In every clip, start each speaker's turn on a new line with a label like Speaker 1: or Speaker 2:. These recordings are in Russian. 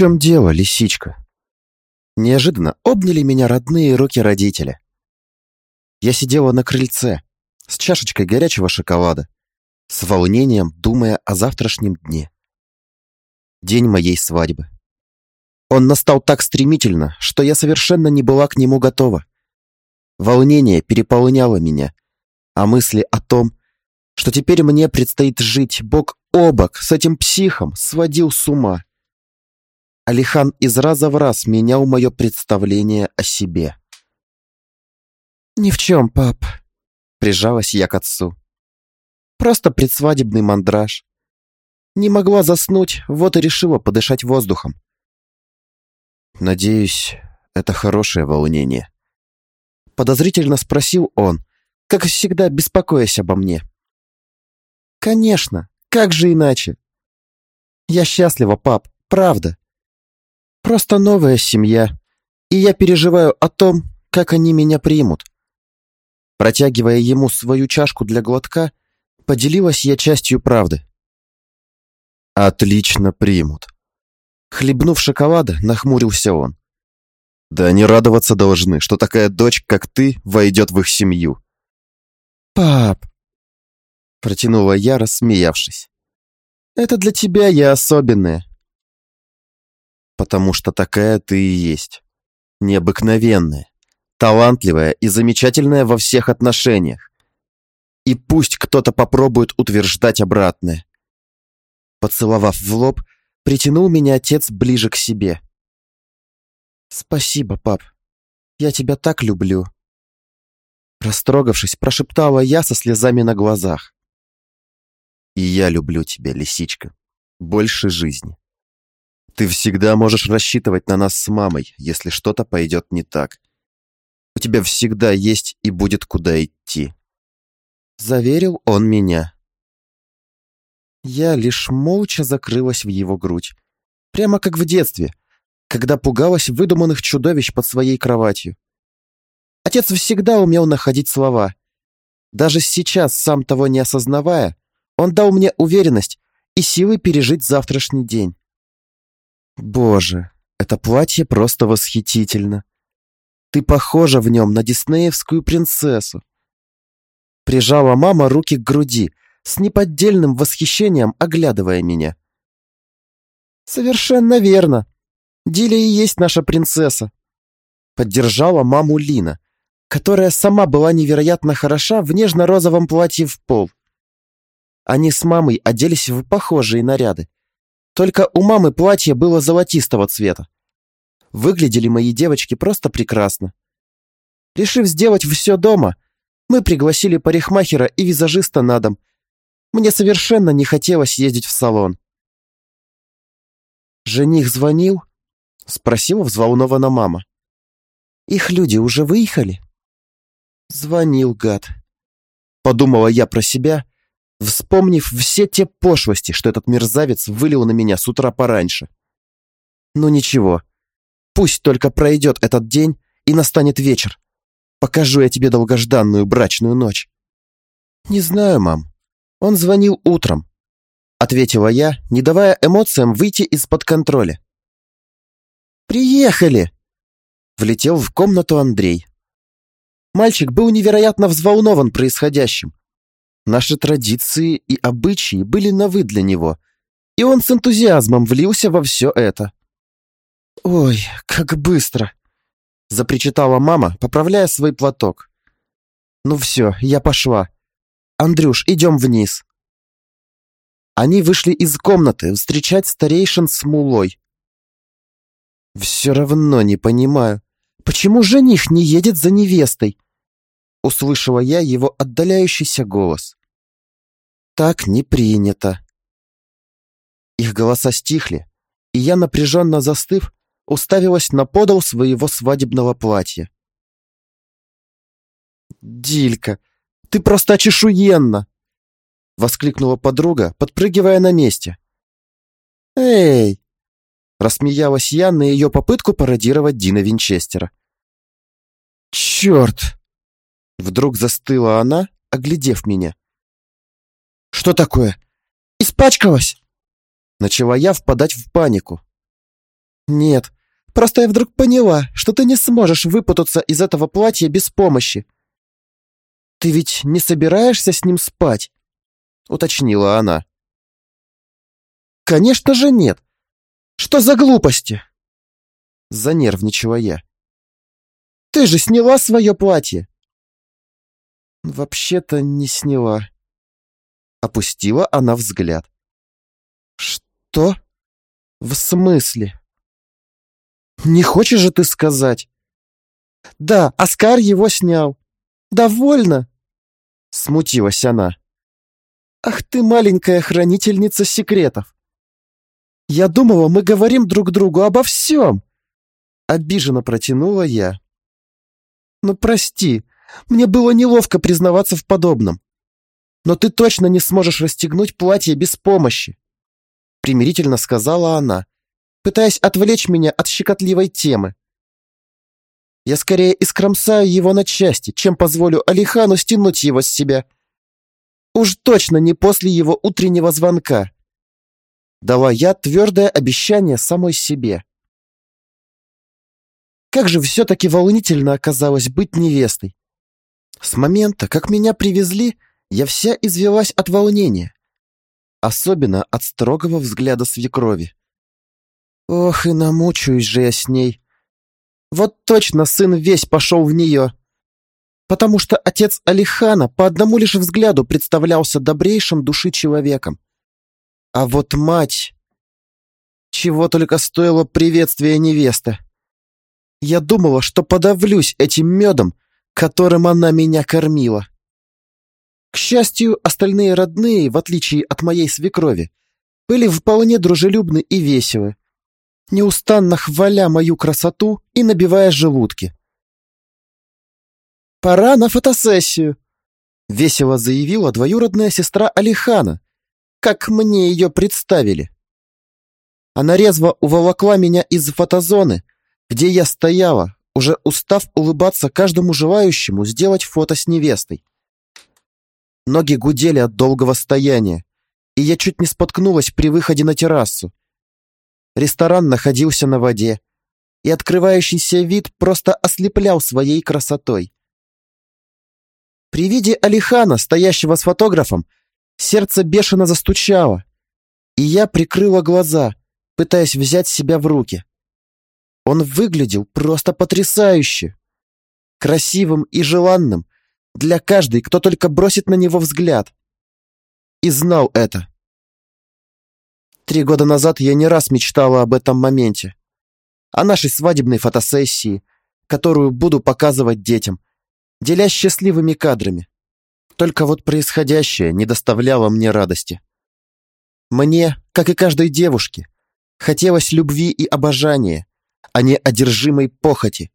Speaker 1: чем дело, лисичка?» Неожиданно обняли меня родные руки родителя. Я сидела на крыльце с чашечкой горячего шоколада, с волнением думая о завтрашнем дне. День моей свадьбы. Он настал так стремительно, что я совершенно не была к нему готова. Волнение переполняло меня, а мысли о том, что теперь мне предстоит жить бок о бок с этим психом, сводил с ума. Алихан из раза в раз менял мое представление о себе. «Ни в чем, пап», — прижалась я к отцу. «Просто предсвадебный мандраж. Не могла заснуть, вот и решила подышать воздухом». «Надеюсь, это хорошее волнение», — подозрительно спросил он, как всегда беспокоясь обо мне. «Конечно, как же иначе? Я счастлива, пап, правда. Просто новая семья, и я переживаю о том, как они меня примут. Протягивая ему свою чашку для глотка, поделилась я частью правды. «Отлично примут». Хлебнув шоколада, нахмурился он. «Да они радоваться должны, что такая дочь, как ты, войдет в их семью». «Пап!» Протянула я, рассмеявшись. «Это для тебя я особенная». «Потому что такая ты и есть. Необыкновенная талантливая и замечательная во всех отношениях. И пусть кто-то попробует утверждать обратное. Поцеловав в лоб, притянул меня отец ближе к себе. «Спасибо, пап. Я тебя так люблю». Растрогавшись, прошептала я со слезами на глазах. «И я люблю тебя, лисичка. Больше жизни. Ты всегда можешь рассчитывать на нас с мамой, если что-то пойдет не так. У тебя всегда есть и будет куда идти. Заверил он меня. Я лишь молча закрылась в его грудь. Прямо как в детстве, когда пугалась выдуманных чудовищ под своей кроватью. Отец всегда умел находить слова. Даже сейчас, сам того не осознавая, он дал мне уверенность и силы пережить завтрашний день. Боже, это платье просто восхитительно. Ты похожа в нем на диснеевскую принцессу. Прижала мама руки к груди, с неподдельным восхищением оглядывая меня. Совершенно верно. Диля и есть наша принцесса. Поддержала маму Лина, которая сама была невероятно хороша в нежно-розовом платье в пол. Они с мамой оделись в похожие наряды. Только у мамы платье было золотистого цвета. Выглядели мои девочки просто прекрасно. Решив сделать все дома, мы пригласили парикмахера и визажиста на дом. Мне совершенно не хотелось ездить в салон. «Жених звонил?» — спросила взволнована мама. «Их люди уже выехали?» «Звонил, гад», — подумала я про себя, вспомнив все те пошлости, что этот мерзавец вылил на меня с утра пораньше. «Ну ничего, Пусть только пройдет этот день и настанет вечер. Покажу я тебе долгожданную брачную ночь. Не знаю, мам. Он звонил утром. Ответила я, не давая эмоциям выйти из-под контроля. «Приехали!» Влетел в комнату Андрей. Мальчик был невероятно взволнован происходящим. Наши традиции и обычаи были новы для него, и он с энтузиазмом влился во все это. «Ой, как быстро!» — запричитала мама, поправляя свой платок. «Ну все, я пошла. Андрюш, идем вниз». Они вышли из комнаты встречать старейшин с мулой. «Все равно не понимаю, почему жених не едет за невестой?» Услышала я его отдаляющийся голос. «Так не принято». Их голоса стихли, и я, напряженно застыв, уставилась на подол своего свадебного платья. «Дилька, ты просто чешуенна!» — воскликнула подруга, подпрыгивая на месте. «Эй!» — рассмеялась я на ее попытку пародировать Дина Винчестера. «Черт!» — вдруг застыла она, оглядев меня. «Что такое? Испачкалась?» Начала я впадать в панику.
Speaker 2: Нет, просто я вдруг поняла, что ты не сможешь выпутаться из этого платья без помощи. Ты ведь не собираешься с ним спать? Уточнила она. Конечно же нет. Что за глупости? Занервничала я. Ты же сняла свое платье. Вообще-то не сняла. Опустила она взгляд. Что? В смысле? Не хочешь же ты сказать? Да, Оскар его снял. Довольно. Смутилась она. Ах ты маленькая хранительница секретов. Я думала, мы говорим друг другу обо всем. Обиженно протянула я. Ну прости, мне было неловко признаваться в подобном. Но ты точно не сможешь расстегнуть платье без помощи. Примирительно сказала она, пытаясь отвлечь меня от щекотливой темы. Я скорее искромсаю его на части, чем позволю Алихану стянуть его с себя. Уж точно не после его утреннего звонка. Дала я твердое обещание самой себе. Как же все-таки волнительно оказалось быть невестой. С момента, как меня привезли, я вся извелась от волнения. Особенно от строгого взгляда свекрови. Ох, и намучаюсь же я с ней. Вот точно сын весь пошел в нее. Потому что отец Алихана по одному лишь взгляду представлялся добрейшим души человеком. А вот мать... Чего только стоило приветствие невесты. Я думала, что подавлюсь этим медом, которым она меня кормила. К счастью, остальные родные, в отличие от моей свекрови, были вполне дружелюбны и веселы, неустанно хваля мою красоту и набивая желудки. «Пора на фотосессию», — весело заявила двоюродная сестра Алихана, как мне ее представили. Она резво уволокла меня из фотозоны, где я стояла, уже устав улыбаться каждому желающему сделать фото с невестой. Ноги гудели от долгого стояния, и я чуть не споткнулась при выходе на террасу. Ресторан находился на воде, и открывающийся вид просто ослеплял своей красотой. При виде Алихана, стоящего с фотографом, сердце бешено застучало, и я прикрыла глаза, пытаясь взять себя в руки. Он выглядел просто потрясающе. Красивым и желанным для каждой, кто только бросит на него взгляд. И знал это. Три года назад я не раз мечтала об этом моменте. О нашей свадебной фотосессии, которую буду показывать детям, делясь счастливыми кадрами. Только вот происходящее не доставляло мне радости. Мне, как и каждой девушке, хотелось любви и обожания, а не одержимой похоти,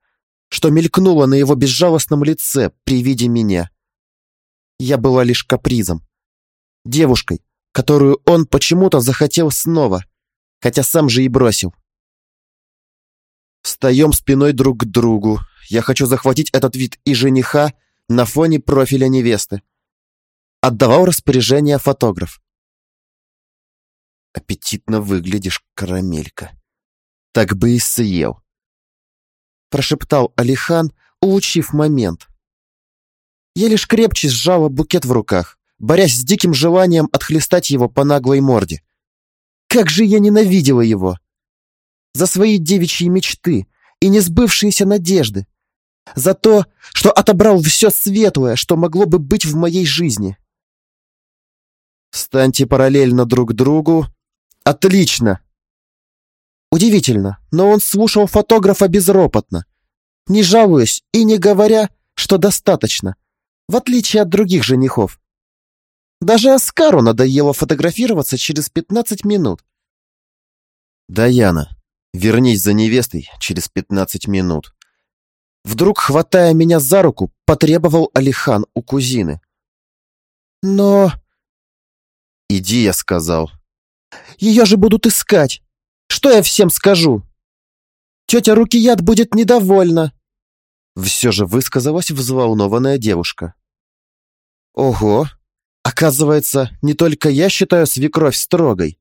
Speaker 2: что мелькнуло на его безжалостном лице при виде меня. Я была лишь капризом, девушкой, которую он почему-то захотел снова, хотя сам же и бросил. Встаем спиной друг к другу. Я хочу захватить этот вид и жениха на фоне профиля невесты. Отдавал распоряжение фотограф. Аппетитно выглядишь, карамелька так бы и съел. Прошептал Алихан, улучив момент. Я лишь крепче сжала букет в руках, борясь с диким желанием отхлестать его по наглой морде. Как же я ненавидела его! За свои девичьи мечты и несбывшиеся надежды. За то, что отобрал все светлое, что могло бы быть в моей жизни. Станьте параллельно друг другу. Отлично! Удивительно, но он слушал фотографа безропотно, не жалуясь и не говоря, что достаточно, в отличие от других женихов. Даже Оскару надоело фотографироваться через 15 минут. «Даяна, вернись за невестой через 15 минут». Вдруг, хватая меня за руку, потребовал Алихан у кузины. «Но...» «Иди», — я сказал. «Ее же будут искать!» Что я всем скажу? Тетя Рукият будет недовольна. Все же высказалась взволнованная девушка. Ого, оказывается, не только я считаю свекровь строгой.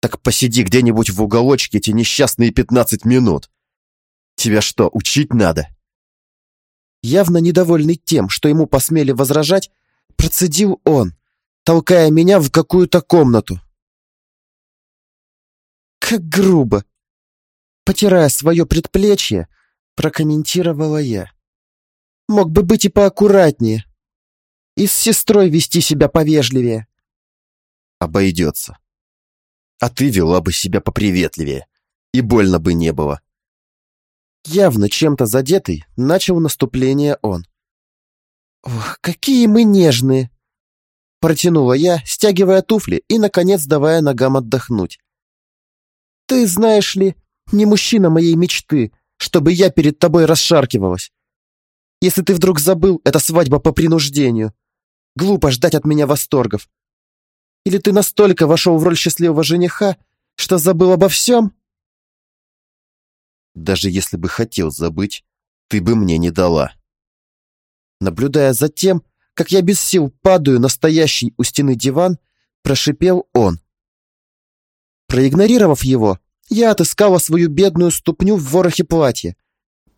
Speaker 1: Так посиди где-нибудь в уголочке эти несчастные пятнадцать минут. Тебя что, учить надо?
Speaker 2: Явно недовольный тем, что ему посмели возражать, процедил он, толкая меня в какую-то комнату. Как грубо! Потирая свое предплечье, прокомментировала я. Мог бы быть и поаккуратнее. И с сестрой вести себя повежливее.
Speaker 1: Обойдется. А ты вела бы себя поприветливее, и больно бы не было.
Speaker 2: Явно чем-то задетый, начал наступление он. «Ох, какие мы нежные!» Протянула я, стягивая туфли и, наконец, давая ногам отдохнуть. «Ты, знаешь ли, не мужчина моей мечты, чтобы я перед тобой расшаркивалась. Если ты вдруг забыл, это свадьба по принуждению. Глупо ждать от меня восторгов. Или ты настолько вошел в роль счастливого жениха, что забыл обо всем?»
Speaker 1: Даже если бы хотел забыть, ты бы мне не дала.
Speaker 2: Наблюдая за тем, как я без сил падаю на стоящий у стены диван, прошипел он. Проигнорировав его, я отыскала свою бедную ступню в ворохе платья,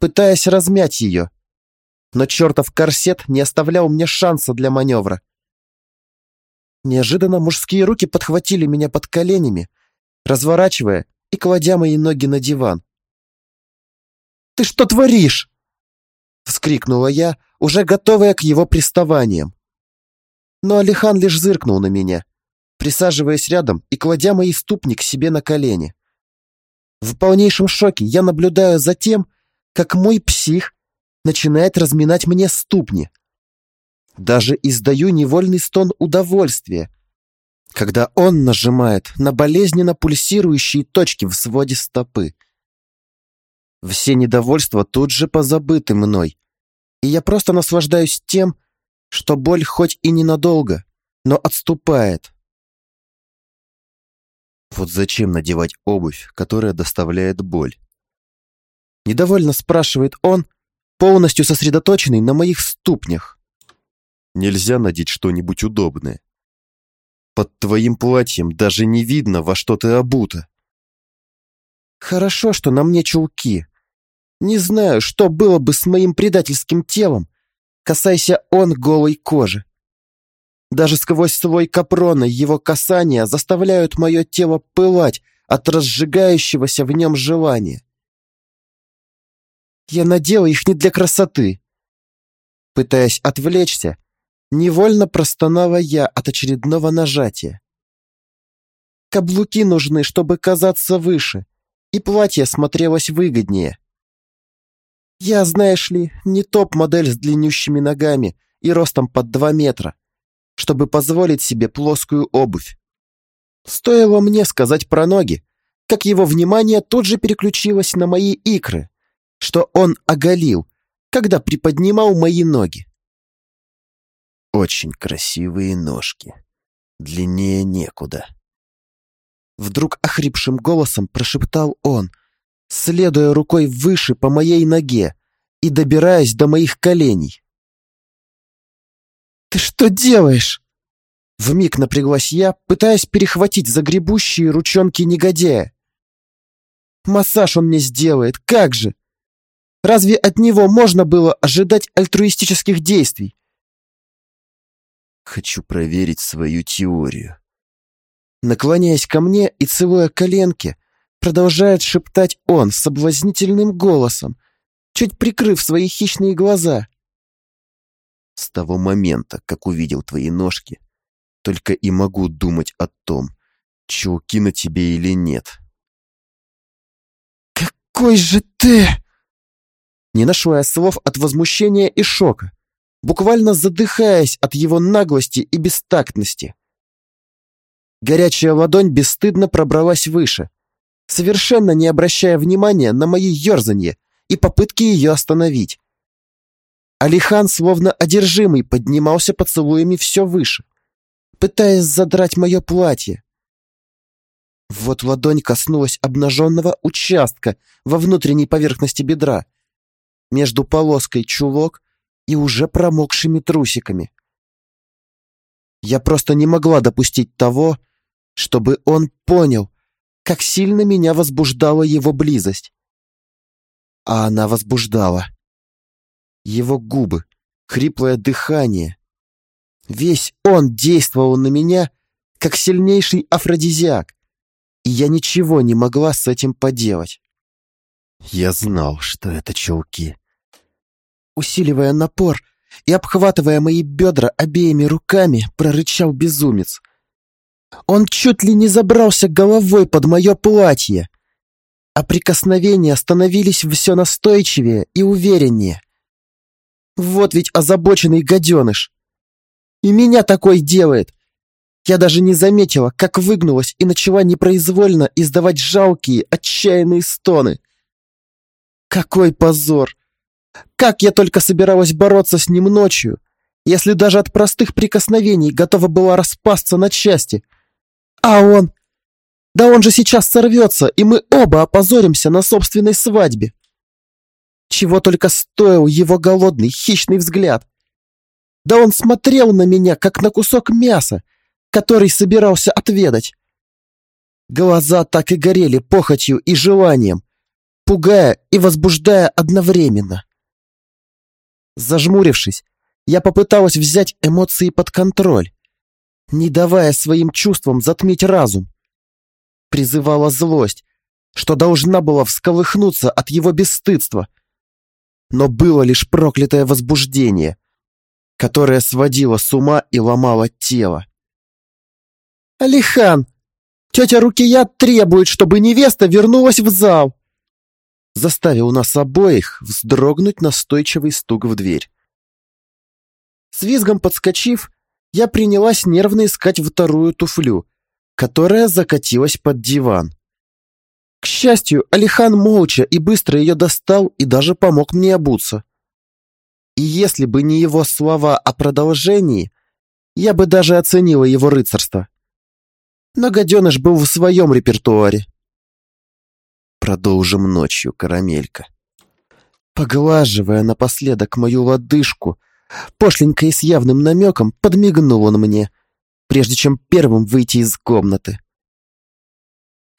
Speaker 2: пытаясь размять ее. Но чертов корсет не оставлял мне шанса для маневра. Неожиданно мужские руки подхватили меня под коленями, разворачивая и кладя мои ноги на диван. «Ты что творишь?» — вскрикнула я, уже готовая к его приставаниям. Но Алихан лишь зыркнул на меня, присаживаясь рядом и кладя мои ступни к себе на колени. В полнейшем шоке я наблюдаю за тем, как мой псих начинает разминать мне ступни. Даже издаю невольный стон удовольствия, когда он нажимает на болезненно пульсирующие точки в своде стопы. Все недовольства тут же позабыты мной, и я просто наслаждаюсь тем, что боль хоть и ненадолго, но отступает.
Speaker 1: Вот зачем надевать обувь, которая доставляет боль?
Speaker 2: Недовольно спрашивает он, полностью сосредоточенный на моих ступнях.
Speaker 1: Нельзя надеть что-нибудь удобное. Под твоим платьем даже не видно, во что ты обута.
Speaker 2: Хорошо, что на мне чулки, не знаю, что было бы с моим предательским телом, касайся он голой кожи. Даже сквозь свой капрона его касания заставляют мое тело пылать от разжигающегося в нем желания. Я надела их не для красоты. Пытаясь отвлечься, невольно простонала я от очередного нажатия. Каблуки нужны, чтобы казаться выше, и платье смотрелось выгоднее. Я, знаешь ли, не топ-модель с длиннющими ногами и ростом под два метра, чтобы позволить себе плоскую обувь. Стоило мне сказать про ноги, как его внимание тут же переключилось на мои икры, что он оголил, когда приподнимал мои ноги.
Speaker 1: Очень красивые ножки. Длиннее некуда.
Speaker 2: Вдруг охрипшим голосом прошептал он — следуя рукой выше по моей ноге и добираясь до моих коленей. «Ты что делаешь?» Вмиг напряглась я, пытаясь перехватить загребущие ручонки негодяя. «Массаж он мне сделает, как же! Разве от него можно было ожидать альтруистических действий?»
Speaker 1: «Хочу проверить свою теорию».
Speaker 2: Наклоняясь ко мне и целуя коленки, Продолжает шептать он соблазнительным голосом, чуть прикрыв свои хищные глаза.
Speaker 1: С того момента, как увидел твои ножки, только и могу думать о том, чулки на тебе или нет.
Speaker 2: «Какой же ты!» Не нашла я слов от возмущения и шока, буквально задыхаясь от его наглости и бестактности. Горячая ладонь бесстыдно пробралась выше, совершенно не обращая внимания на мои ерзанье и попытки ее остановить. Алихан, словно одержимый, поднимался поцелуями все выше, пытаясь задрать мое платье. Вот ладонь коснулась обнаженного участка во внутренней поверхности бедра, между полоской чулок и уже промокшими трусиками. Я просто не могла допустить того, чтобы он понял, как сильно меня возбуждала его близость. А она возбуждала. Его губы, хриплое дыхание. Весь он действовал на меня, как сильнейший афродизиак, и я ничего не могла с этим поделать.
Speaker 1: Я знал, что это чулки.
Speaker 2: Усиливая напор и обхватывая мои бедра обеими руками, прорычал безумец. Он чуть ли не забрался головой под мое платье, а прикосновения становились все настойчивее и увереннее. Вот ведь озабоченный гаденыш. И меня такой делает. Я даже не заметила, как выгнулась и начала непроизвольно издавать жалкие, отчаянные стоны. Какой позор! Как я только собиралась бороться с ним ночью, если даже от простых прикосновений готова была распасться на части. А он... Да он же сейчас сорвется, и мы оба опозоримся на собственной свадьбе. Чего только стоил его голодный, хищный взгляд. Да он смотрел на меня, как на кусок мяса, который собирался отведать. Глаза так и горели похотью и желанием, пугая и возбуждая одновременно. Зажмурившись, я попыталась взять эмоции под контроль, не давая своим чувствам затмить разум. Призывала злость, что должна была всколыхнуться от его бесстыдства. Но было лишь проклятое возбуждение, которое сводило с ума и ломало тело. «Алихан, тетя Рукия требует, чтобы невеста вернулась в зал!» Заставил нас обоих вздрогнуть настойчивый стук в дверь. С визгом подскочив, я принялась нервно искать вторую туфлю, которая закатилась под диван. К счастью, Алихан молча и быстро ее достал и даже помог мне обуться. И если бы не его слова о продолжении, я бы даже оценила его рыцарство. Но гаденыш был в своем репертуаре. Продолжим ночью, карамелька. Поглаживая напоследок мою лодыжку, пошленько и с явным намеком подмигнул он мне, прежде чем первым выйти из комнаты.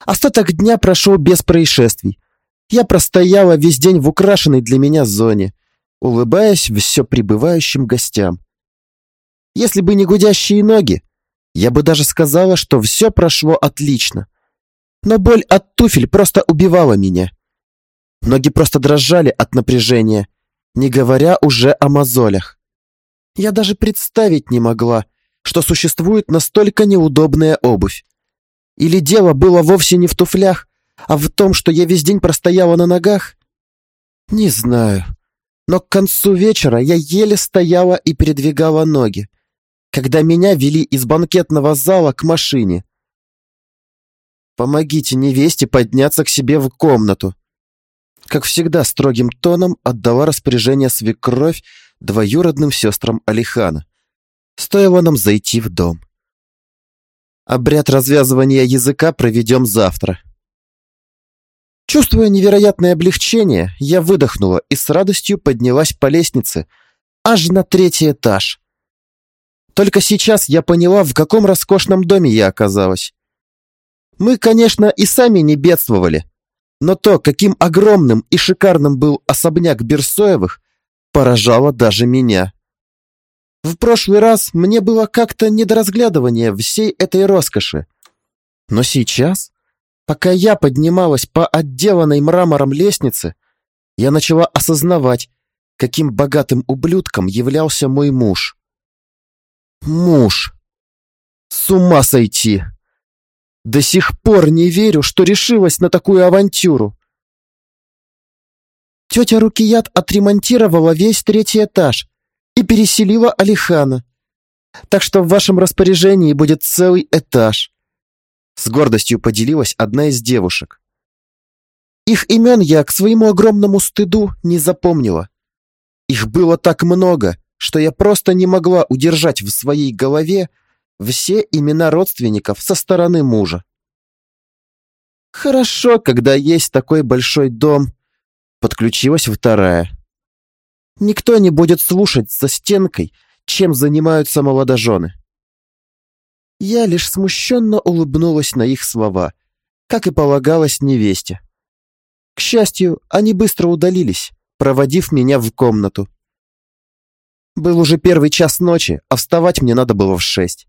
Speaker 2: Остаток дня прошел без происшествий. Я простояла весь день в украшенной для меня зоне, улыбаясь все прибывающим гостям. Если бы не гудящие ноги, я бы даже сказала, что все прошло отлично. Но боль от туфель просто убивала меня. Ноги просто дрожали от напряжения, не говоря уже о мозолях. Я даже представить не могла, что существует настолько неудобная обувь. Или дело было вовсе не в туфлях, а в том, что я весь день простояла на ногах? Не знаю. Но к концу вечера я еле стояла и передвигала ноги когда меня вели из банкетного зала к машине. «Помогите невесте подняться к себе в комнату». Как всегда, строгим тоном отдала распоряжение свекровь двоюродным сестрам Алихана. Стоило нам зайти в дом. Обряд развязывания языка проведем завтра. Чувствуя невероятное облегчение, я выдохнула и с радостью поднялась по лестнице аж на третий этаж. Только сейчас я поняла, в каком роскошном доме я оказалась. Мы, конечно, и сами не бедствовали, но то, каким огромным и шикарным был особняк Берсоевых, поражало даже меня. В прошлый раз мне было как-то не до разглядывания всей этой роскоши. Но сейчас, пока я поднималась по отделанной мрамором лестнице, я начала осознавать, каким богатым ублюдком являлся мой муж. Муж. С ума сойти. До сих пор не верю, что решилась на такую авантюру. Тетя Рукият отремонтировала весь третий этаж и переселила Алихана. Так что в вашем распоряжении будет целый этаж. С гордостью поделилась одна из девушек. Их имен я, к своему огромному стыду, не запомнила. Их было так много, что я просто не могла удержать в своей голове все имена родственников со стороны мужа. Хорошо, когда есть такой большой дом, подключилась вторая. Никто не будет слушать за стенкой, чем занимаются молодожены. Я лишь смущенно улыбнулась на их слова как и полагалось невесте. К счастью, они быстро удалились, проводив меня в комнату. Был уже первый час ночи, а вставать мне надо было в шесть.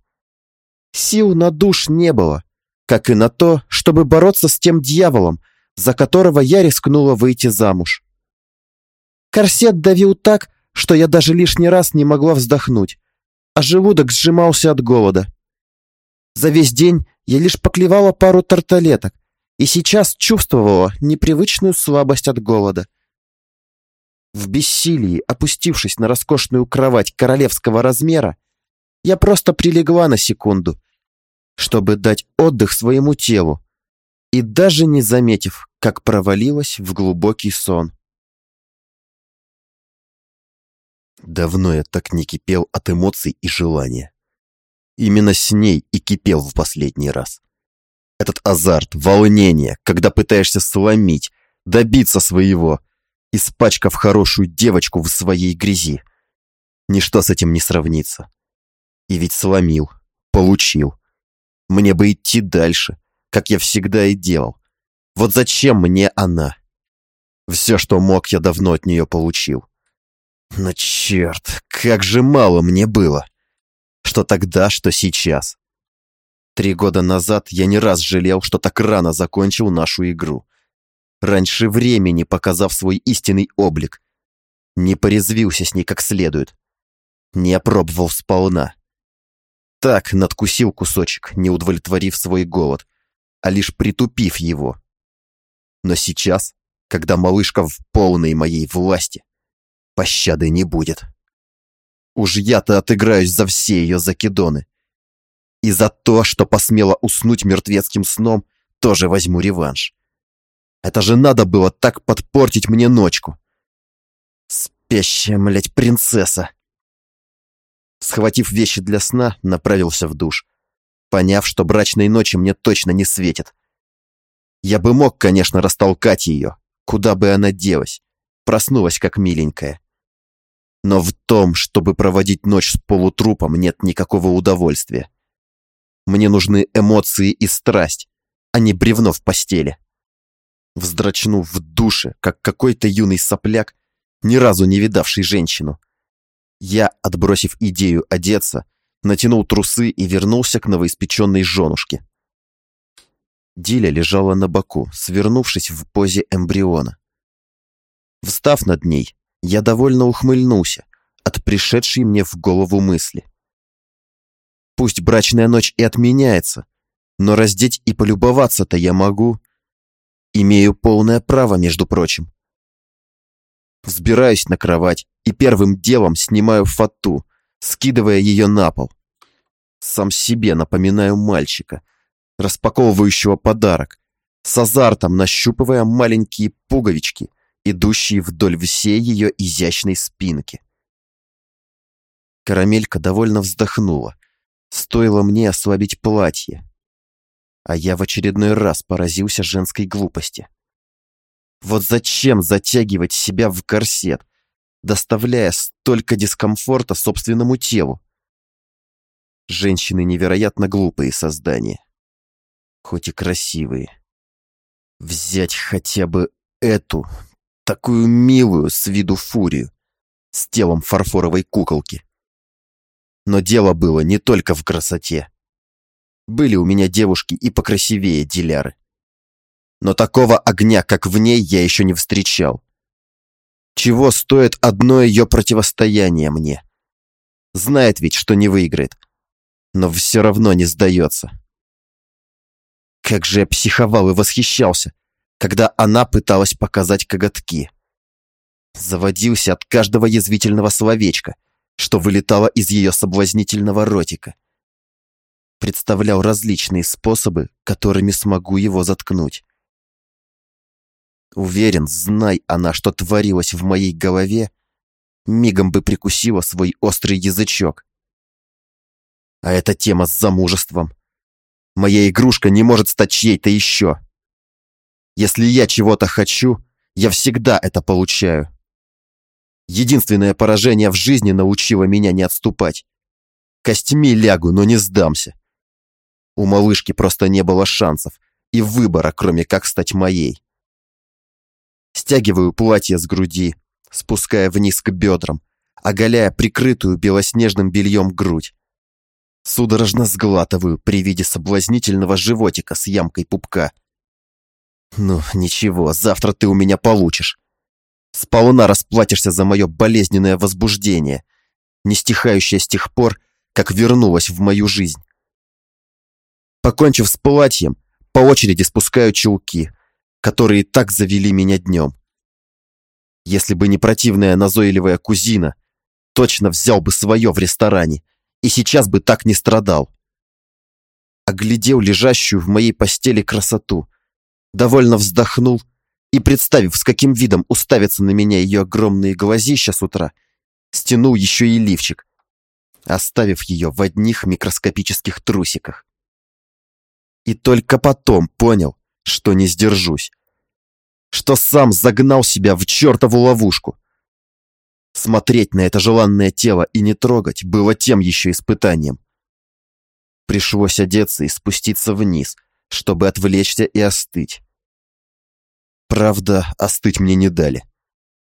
Speaker 2: Сил на душ не было, как и на то, чтобы бороться с тем дьяволом, за которого я рискнула выйти замуж. Корсет давил так, что я даже лишний раз не могла вздохнуть, а желудок сжимался от голода. За весь день я лишь поклевала пару тарталеток и сейчас чувствовала непривычную слабость от голода. В бессилии, опустившись на роскошную кровать королевского размера, я просто прилегла на секунду, чтобы дать отдых своему телу, и даже не заметив, как провалилась в глубокий сон.
Speaker 1: Давно я так не кипел от эмоций и желания. Именно с ней и кипел в последний раз. Этот азарт, волнение, когда пытаешься сломить, добиться своего, испачкав хорошую девочку в своей грязи. Ничто с этим не сравнится. И ведь сломил, получил. Мне бы идти дальше, как я всегда и делал. Вот зачем мне она? Все, что мог, я давно от нее получил. Но черт, как же мало мне было. Что тогда, что сейчас. Три года назад я не раз жалел, что так рано закончил нашу игру. Раньше времени показав свой истинный облик. Не порезвился с ней как следует. Не опробовал сполна. Так надкусил кусочек, не удовлетворив свой голод, а лишь притупив его. Но сейчас, когда малышка в полной моей власти, пощады не будет. Уж я-то отыграюсь за все ее закидоны. И за то, что посмела уснуть мертвецким сном, тоже возьму реванш. Это же надо было так подпортить мне ночку. Спящая, млять, принцесса. Схватив вещи для сна, направился в душ, поняв, что брачной ночи мне точно не светит. Я бы мог, конечно, растолкать ее, куда бы она делась, проснулась как миленькая. Но в том, чтобы проводить ночь с полутрупом, нет никакого удовольствия. Мне нужны эмоции и страсть, а не бревно в постели. Вздрачнув в душе, как какой-то юный сопляк, ни разу не видавший женщину. Я, отбросив идею одеться, натянул трусы и вернулся к новоиспеченной женушке. Диля лежала на боку, свернувшись в позе эмбриона. Встав над ней, я довольно ухмыльнулся от пришедшей мне в голову мысли. Пусть брачная ночь и отменяется, но раздеть и полюбоваться-то я могу. Имею полное право, между прочим. Взбираюсь на кровать и первым делом снимаю фату, скидывая ее на пол. Сам себе напоминаю мальчика, распаковывающего подарок, с азартом нащупывая маленькие пуговички, идущие вдоль всей ее изящной спинки. Карамелька довольно вздохнула. Стоило мне ослабить платье. А я в очередной раз поразился женской глупости. Вот зачем затягивать себя в корсет, доставляя столько дискомфорта собственному телу? Женщины невероятно глупые создания. Хоть и красивые. Взять хотя бы эту, такую милую с виду фурию, с телом фарфоровой куколки. Но дело было не только в красоте. Были у меня девушки и покрасивее Диляры. Но такого огня, как в ней, я еще не встречал. Чего стоит одно ее противостояние мне? Знает ведь, что не выиграет. Но все равно не сдается. Как же я психовал и восхищался, когда она пыталась показать коготки. Заводился от каждого язвительного словечка, что вылетало из ее соблазнительного ротика. Представлял различные способы, которыми смогу его заткнуть. Уверен, знай она, что творилось в моей голове, мигом бы прикусила свой острый язычок. А эта тема с замужеством. Моя игрушка не может стать чьей-то еще. Если я чего-то хочу, я всегда это получаю. Единственное поражение в жизни научило меня не отступать. Костьми лягу, но не сдамся. У малышки просто не было шансов, и выбора, кроме как стать моей. Стягиваю платье с груди, спуская вниз к бедрам, оголяя прикрытую белоснежным бельем грудь. Судорожно сглатываю при виде соблазнительного животика с ямкой пупка. Ну, ничего, завтра ты у меня получишь. Сполна расплатишься за мое болезненное возбуждение, не стихающее с тех пор, как вернулась в мою жизнь. Покончив с платьем, по очереди спускаю чулки, которые так завели меня днем. Если бы не противная назойливая кузина, точно взял бы свое в ресторане и сейчас бы так не страдал. Оглядел лежащую в моей постели красоту, довольно вздохнул и, представив, с каким видом уставятся на меня ее огромные глазища с утра, стянул еще и лифчик, оставив ее в одних микроскопических трусиках. И только потом понял, что не сдержусь, что сам загнал себя в чертову ловушку. Смотреть на это желанное тело и не трогать было тем еще испытанием. Пришлось одеться и спуститься вниз, чтобы отвлечься и остыть. Правда, остыть мне не дали,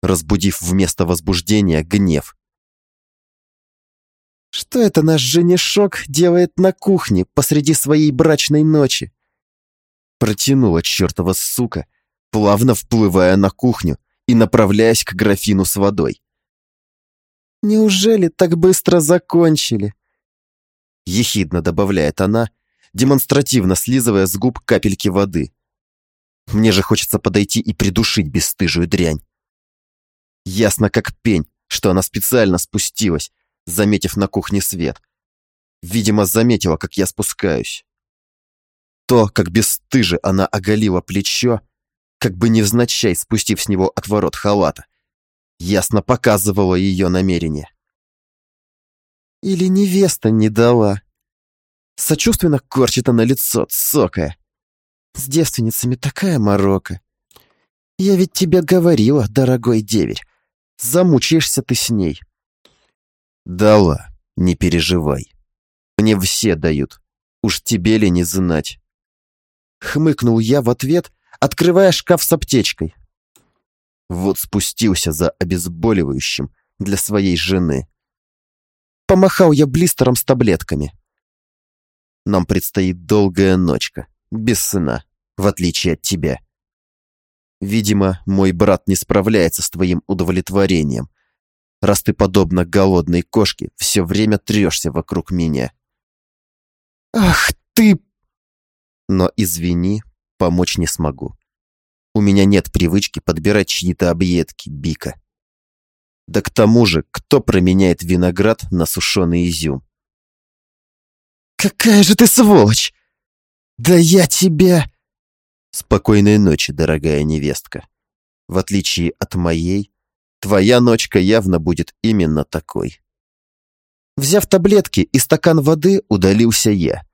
Speaker 1: разбудив вместо возбуждения гнев.
Speaker 2: «Что это наш женишок делает на кухне посреди своей брачной ночи?»
Speaker 1: Протянула чертова сука, плавно вплывая на кухню и направляясь к графину с водой.
Speaker 2: «Неужели так быстро закончили?»
Speaker 1: Ехидно добавляет она, демонстративно слизывая с губ капельки воды. Мне же хочется подойти и придушить бесстыжую дрянь. Ясно как пень, что она специально спустилась, заметив на кухне свет. Видимо, заметила, как я спускаюсь. То, как бесстыже она оголила плечо, как бы невзначай спустив с него отворот халата, ясно показывало ее намерение.
Speaker 2: Или невеста не дала. Сочувственно корчит она лицо, цокая. С девственницами такая морока. Я ведь тебе говорила, дорогой деверь, замучаешься ты с ней.
Speaker 1: Дала, не переживай. Мне все дают, уж тебе ли не знать.
Speaker 2: Хмыкнул я в ответ, открывая шкаф с аптечкой.
Speaker 1: Вот спустился за обезболивающим для своей жены.
Speaker 2: Помахал я блистером с таблетками.
Speaker 1: Нам предстоит долгая ночка, без сына в отличие от тебя. Видимо, мой брат не справляется с твоим удовлетворением, раз ты, подобно голодной кошке, все время трешься вокруг меня.
Speaker 2: Ах ты!
Speaker 1: Но извини, помочь не смогу. У меня нет привычки подбирать чьи-то объедки, Бика. Да к тому же, кто променяет виноград на сушеный изюм?
Speaker 2: Какая же ты сволочь! Да я тебя...
Speaker 1: Спокойной ночи, дорогая невестка. В отличие от моей, твоя ночка явно будет именно такой. Взяв таблетки и стакан воды, удалился я,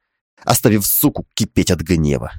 Speaker 1: оставив суку кипеть от гнева.